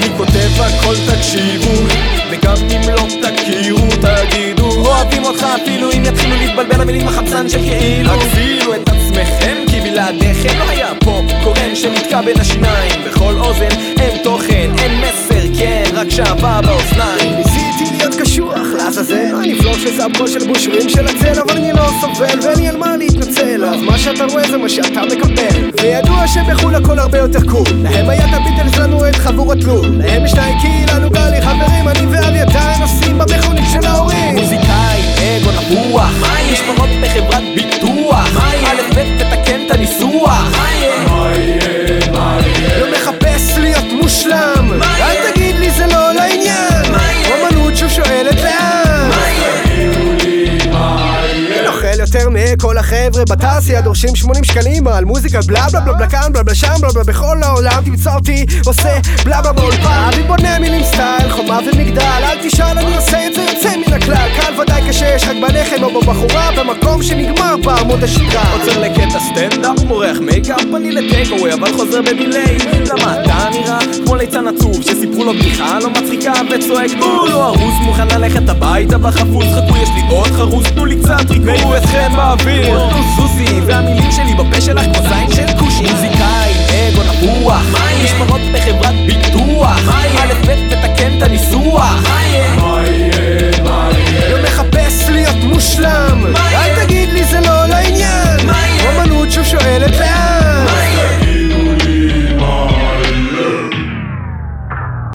אני כותב הכל תקשיבו. וגם אם לא תכירו תגידו. אוהבים אותך אפילו אם יתחילו להתבלבל המילים החמצן של כאילו. הגבילו את עצמכם כי בלעדיכם לא היה פה קורן שנתקע בין השיניים. בכל אוזן אין תוכן אין מסר כן רק שעווה באוזניים. ניסיתי להיות קשוח לעזאזל אני פלוט של בושרים של הצל אבל אני לא סובל ואין לי על מה להתנצל. אז מה שאתה רואה זה מה שאתה מקבל. וידוע שבחו"ל הכל הרבה יותר cool. להם היה את הביטלס לנו את חבורת לול להם יש נייקי לנו גלי חברים אני ואביתר נוסעים במכונית של ההורים. מוזיקאי, אגו נפוח מכל החבר'ה בתעשייה דורשים 80 שקלים על מוזיקה בלה בלה בלה בלה כאן בלה בלה שם בלה בלה בכל העולם תמצא אותי עושה בלה בלה באולפן. אני בונה מילים סטייל חומה ומגדל אל תשאל אני עושה את זה יוצא מן הכלל. קל ודאי כשיש רק בלחם או בבחורה במקום שנגמר בעמוד השקרה עוצר לקטע סטנדאפ, מורח מייקאפ, פני לטייקווי אבל חוזר בדיליי למה אתה נראה כמו ליצן עצוב שסיפרו לו בדיחה לא מצחיקה וצועק בואו לא ארוז מוכן ללכת הביתה בחפוז חכו יש לי עוד חרוז תנו לי קצת ריקרו אתכם באוויר. זוזי והמילים שלי בפה שלך כמו זין של כושי. מוזיקאי אגו נפוח. משמרות בחברת ביטוח. א' ב' תתקן את הניסוח.